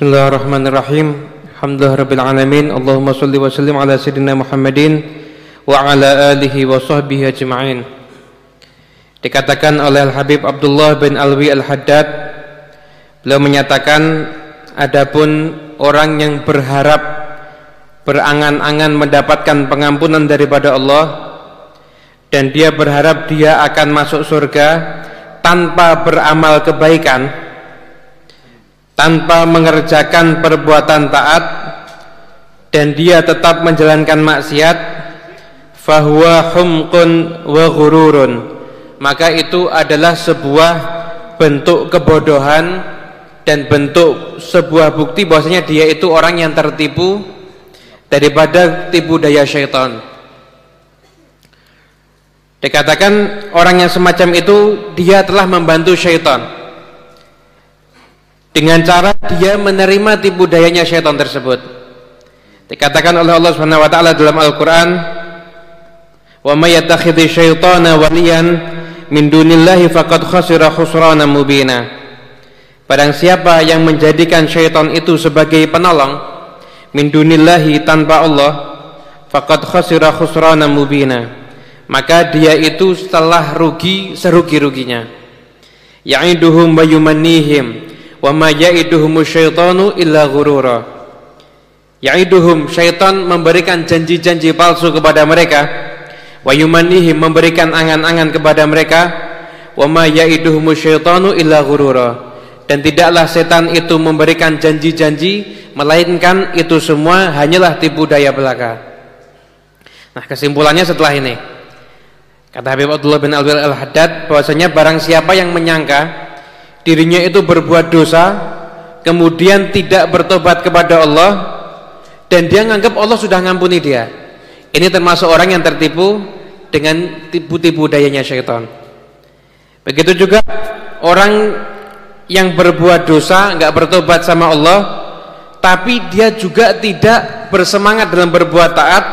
Bismillahirrahmanirrahim. Alhamdulillah rabbil alamin. Allahumma salli wa sallim ala sayyidina Muhammadin wa ala alihi wa sahbihi ajma'in. Dikatakan oleh Al-Habib Abdullah bin Alwi Al-Haddad beliau menyatakan adapun orang yang berharap berangan-angan mendapatkan pengampunan daripada Allah dan dia berharap dia akan masuk surga tanpa beramal kebaikan tanpa mengerjakan perbuatan taat dan dia tetap menjalankan maksiat fahuwa humqun wa ghururun. Maka itu adalah sebuah bentuk kebodohan dan bentuk sebuah bukti bahwasanya dia itu orang yang tertipu daripada tipu daya syaitan. Dikatakan orang yang semacam itu dia telah membantu syaitan dengan cara dia menerima tipu dayanya syaitan tersebut. Dikatakan oleh Allah Subhanahu wa taala dalam Al-Qur'an wa may yattakhidhi syaitana waliyan min dunillahi faqad khasira khusrana mubina. Barang siapa yang menjadikan syaitan itu sebagai penolong min dunillahi tanpa Allah faqad khasira khusrana mubina. Maka dia itu telah rugi serugi-ruginya. Ya'iduhum wa yumannihim wa ma syaitanu illa ghurura. Ya'iduhum syaitan memberikan janji-janji palsu kepada mereka. Wa yumanihim memberikan angan-angan kepada mereka. Wa ma syaitanu illa ghurura. Dan tidaklah setan itu memberikan janji-janji melainkan itu semua hanyalah tipu daya belaka. Nah kesimpulannya setelah ini. Kata Habib Abdullah bin Alwil Al-Haddad bahwasanya barang siapa yang menyangka dirinya itu berbuat dosa kemudian tidak bertobat kepada Allah dan dia menganggap Allah sudah ngampuni dia ini termasuk orang yang tertipu dengan tipu-tipu dayanya syaitan. Begitu juga orang yang berbuat dosa, nggak bertobat sama Allah, tapi dia juga tidak bersemangat dalam berbuat taat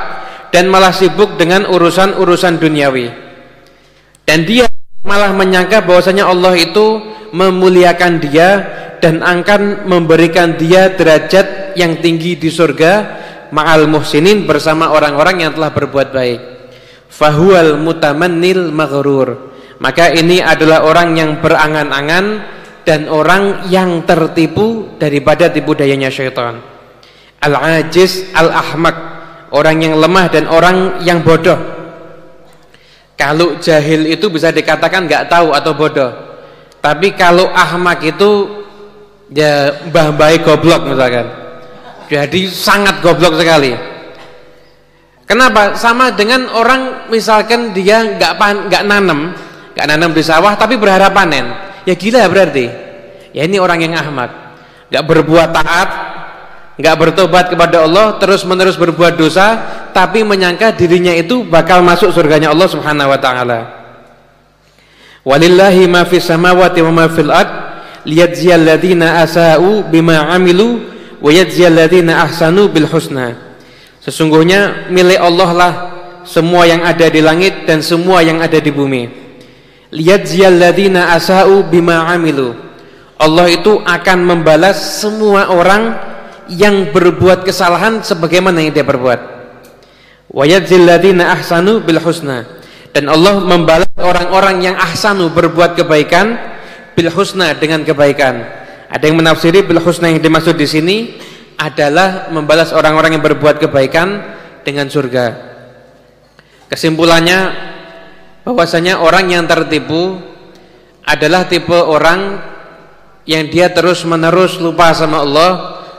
dan malah sibuk dengan urusan-urusan duniawi. Dan dia malah menyangka bahwasanya Allah itu memuliakan dia dan akan memberikan dia derajat yang tinggi di surga ma'al muhsinin bersama orang-orang yang telah berbuat baik. Fahuwal mutamannil maghrur. Maka ini adalah orang yang berangan-angan dan orang yang tertipu daripada tipu dayanya syaitan. Al-ajiz al-ahmak orang yang lemah dan orang yang bodoh. Kalau jahil itu bisa dikatakan nggak tahu atau bodoh tapi kalau ahmak itu ya mbah-mbah goblok misalkan jadi sangat goblok sekali. Kenapa? Sama dengan orang misalkan dia nggak nggak nanam, nggak nanam di sawah tapi berharap panen. Ya gila berarti. Ya ini orang yang ahmad. Nggak berbuat taat, nggak bertobat kepada Allah, terus menerus berbuat dosa, tapi menyangka dirinya itu bakal masuk surganya Allah Subhanahu Wa Taala. Walillahi ma fis samawati wa ma fil ard liyajziyal ladzina asa'u bima 'amilu wa ahsanu bil husna. Sesungguhnya milik Allah lah semua yang ada di langit dan semua yang ada di bumi. Liyajziyal ladzina asau bima amilu. Allah itu akan membalas semua orang yang berbuat kesalahan sebagaimana yang dia berbuat. Wa yajzil ahsanu bil husna dan Allah membalas orang-orang yang ahsanu berbuat kebaikan bil husna dengan kebaikan ada yang menafsiri bil husna yang dimaksud di sini adalah membalas orang-orang yang berbuat kebaikan dengan surga. Kesimpulannya bahwasanya orang yang tertipu adalah tipe orang yang dia terus-menerus lupa sama Allah,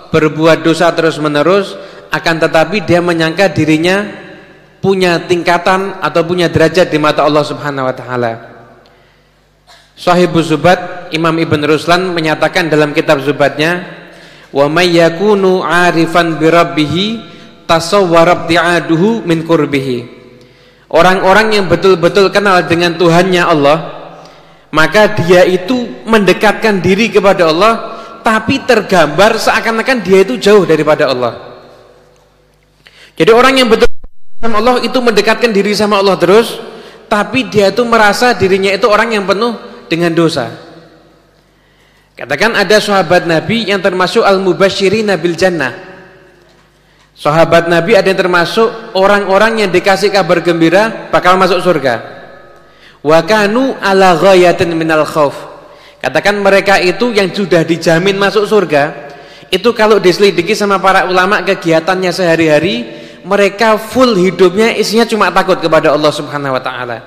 berbuat dosa terus-menerus, akan tetapi dia menyangka dirinya punya tingkatan atau punya derajat di mata Allah Subhanahu wa taala. Sahibuz Zubat Imam Ibn Ruslan menyatakan dalam kitab Zubatnya wa may yakunu 'arifan bi rabbih tasawwara min qurbihi orang-orang yang betul-betul kenal dengan Tuhannya Allah maka dia itu mendekatkan diri kepada Allah tapi tergambar seakan-akan dia itu jauh daripada Allah jadi orang yang betul sama Allah itu mendekatkan diri sama Allah terus tapi dia itu merasa dirinya itu orang yang penuh dengan dosa. Katakan ada sahabat Nabi yang termasuk al-mubasyirin bil jannah. Sahabat Nabi ada yang termasuk orang-orang yang dikasih kabar gembira bakal masuk surga. Wa kanu ala ghayatin minal khauf. Katakan mereka itu yang sudah dijamin masuk surga, itu kalau diselidiki sama para ulama kegiatannya sehari-hari, mereka full hidupnya isinya cuma takut kepada Allah Subhanahu wa taala.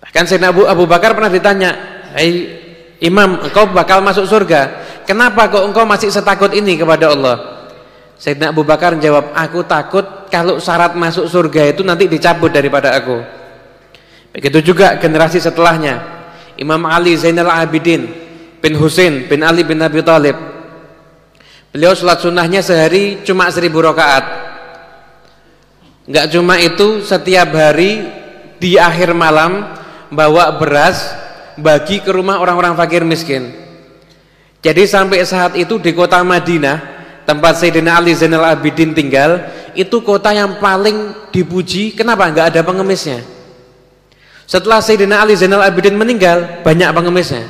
Bahkan Sayyidina Abu, Abu Bakar pernah ditanya, "Hei Imam, engkau bakal masuk surga. Kenapa kok engkau masih setakut ini kepada Allah?" Sayyidina Abu Bakar menjawab, "Aku takut kalau syarat masuk surga itu nanti dicabut daripada aku." Begitu juga generasi setelahnya. Imam Ali Zainal Abidin bin Husain bin Ali bin Abi Thalib. Beliau sholat sunnahnya sehari cuma seribu rakaat. Enggak cuma itu, setiap hari di akhir malam bawa beras bagi ke rumah orang-orang fakir miskin. Jadi sampai saat itu di kota Madinah, tempat Sayyidina Ali Zainal Abidin tinggal, itu kota yang paling dipuji. Kenapa? Enggak ada pengemisnya. Setelah Sayyidina Ali Zainal Abidin meninggal, banyak pengemisnya.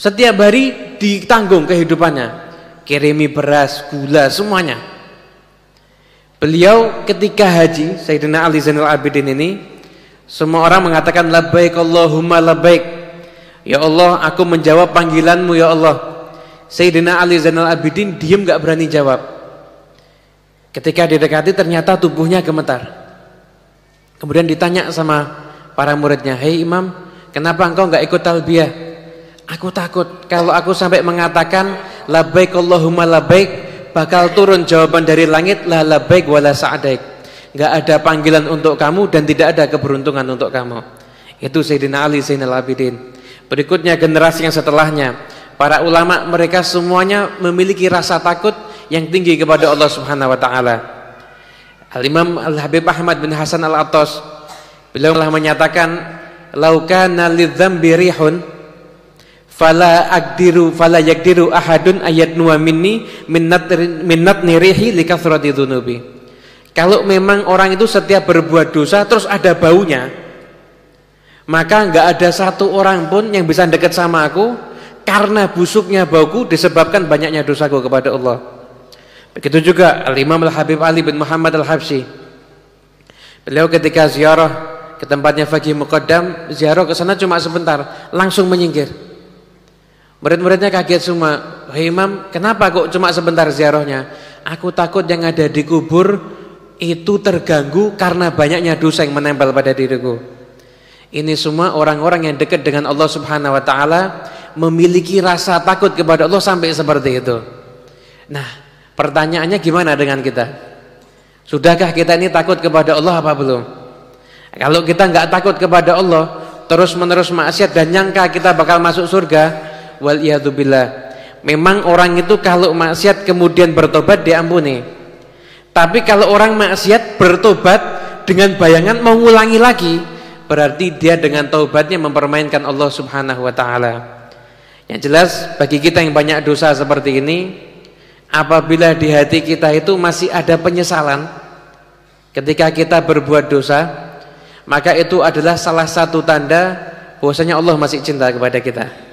Setiap hari ditanggung kehidupannya. Kirimi beras, gula, semuanya. Beliau ketika haji, Sayyidina Ali Zainal Abidin ini, semua orang mengatakan labbaik Allahumma labbaik. Ya Allah, aku menjawab panggilanmu ya Allah. Sayyidina Ali Zainal Abidin diem gak berani jawab. Ketika didekati ternyata tubuhnya gemetar. Kemudian ditanya sama para muridnya, "Hei Imam, kenapa engkau enggak ikut talbiyah?" Aku takut kalau aku sampai mengatakan labbaik Allahumma labbaik bakal turun jawaban dari langit la labbaik wala sa'adaik. Enggak ada panggilan untuk kamu dan tidak ada keberuntungan untuk kamu. Itu Sayyidina Ali Zainal Abidin. Berikutnya generasi yang setelahnya, para ulama mereka semuanya memiliki rasa takut yang tinggi kepada Allah Subhanahu wa taala. Al-Imam Al-Habib Ahmad bin Hasan Al-Attas Beliau telah menyatakan laukana lidzambi rihun fala aqdiru fala ahadun ayat nuwa minni minnat minnat nirihi likathrati dzunubi. Kalau memang orang itu setiap berbuat dosa terus ada baunya, maka enggak ada satu orang pun yang bisa dekat sama aku karena busuknya bauku disebabkan banyaknya dosaku kepada Allah. Begitu juga Al-Imam Al-Habib Ali bin Muhammad Al-Habsyi. Beliau ketika ziarah ke tempatnya Fakih Muqaddam, ziarah ke sana cuma sebentar, langsung menyingkir. Murid-muridnya kaget semua. Wahai Imam, kenapa kok cuma sebentar ziarahnya? Aku takut yang ada di kubur itu terganggu karena banyaknya dosa yang menempel pada diriku. Ini semua orang-orang yang dekat dengan Allah Subhanahu wa taala memiliki rasa takut kepada Allah sampai seperti itu. Nah, pertanyaannya gimana dengan kita? Sudahkah kita ini takut kepada Allah apa belum? Kalau kita nggak takut kepada Allah, terus menerus maksiat dan nyangka kita bakal masuk surga, wal billah. Memang orang itu kalau maksiat kemudian bertobat diampuni. Tapi kalau orang maksiat bertobat dengan bayangan mau ngulangi lagi, berarti dia dengan taubatnya mempermainkan Allah Subhanahu wa taala. Yang jelas bagi kita yang banyak dosa seperti ini, apabila di hati kita itu masih ada penyesalan ketika kita berbuat dosa, maka itu adalah salah satu tanda bahwasanya Allah masih cinta kepada kita.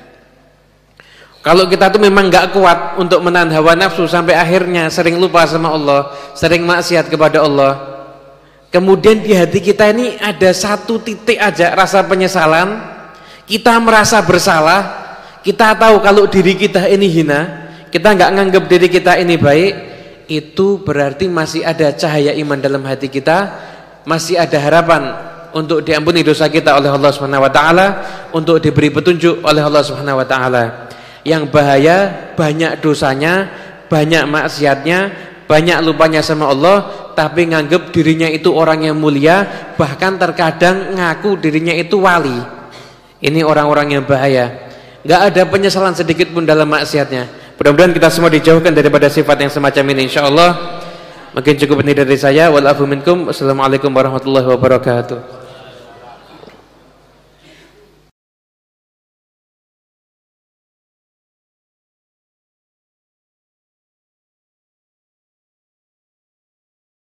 Kalau kita tuh memang nggak kuat untuk menahan hawa nafsu sampai akhirnya sering lupa sama Allah, sering maksiat kepada Allah. Kemudian di hati kita ini ada satu titik aja rasa penyesalan, kita merasa bersalah, kita tahu kalau diri kita ini hina, kita nggak nganggap diri kita ini baik, itu berarti masih ada cahaya iman dalam hati kita, masih ada harapan untuk diampuni dosa kita oleh Allah Subhanahu wa taala, untuk diberi petunjuk oleh Allah Subhanahu wa taala. Yang bahaya banyak dosanya, banyak maksiatnya, banyak lupanya sama Allah, tapi nganggap dirinya itu orang yang mulia, bahkan terkadang ngaku dirinya itu wali. Ini orang-orang yang bahaya. Enggak ada penyesalan sedikit pun dalam maksiatnya. Mudah-mudahan kita semua dijauhkan daripada sifat yang semacam ini insyaallah. Mungkin cukup ini dari saya. Walafu minkum. Assalamualaikum warahmatullahi wabarakatuh.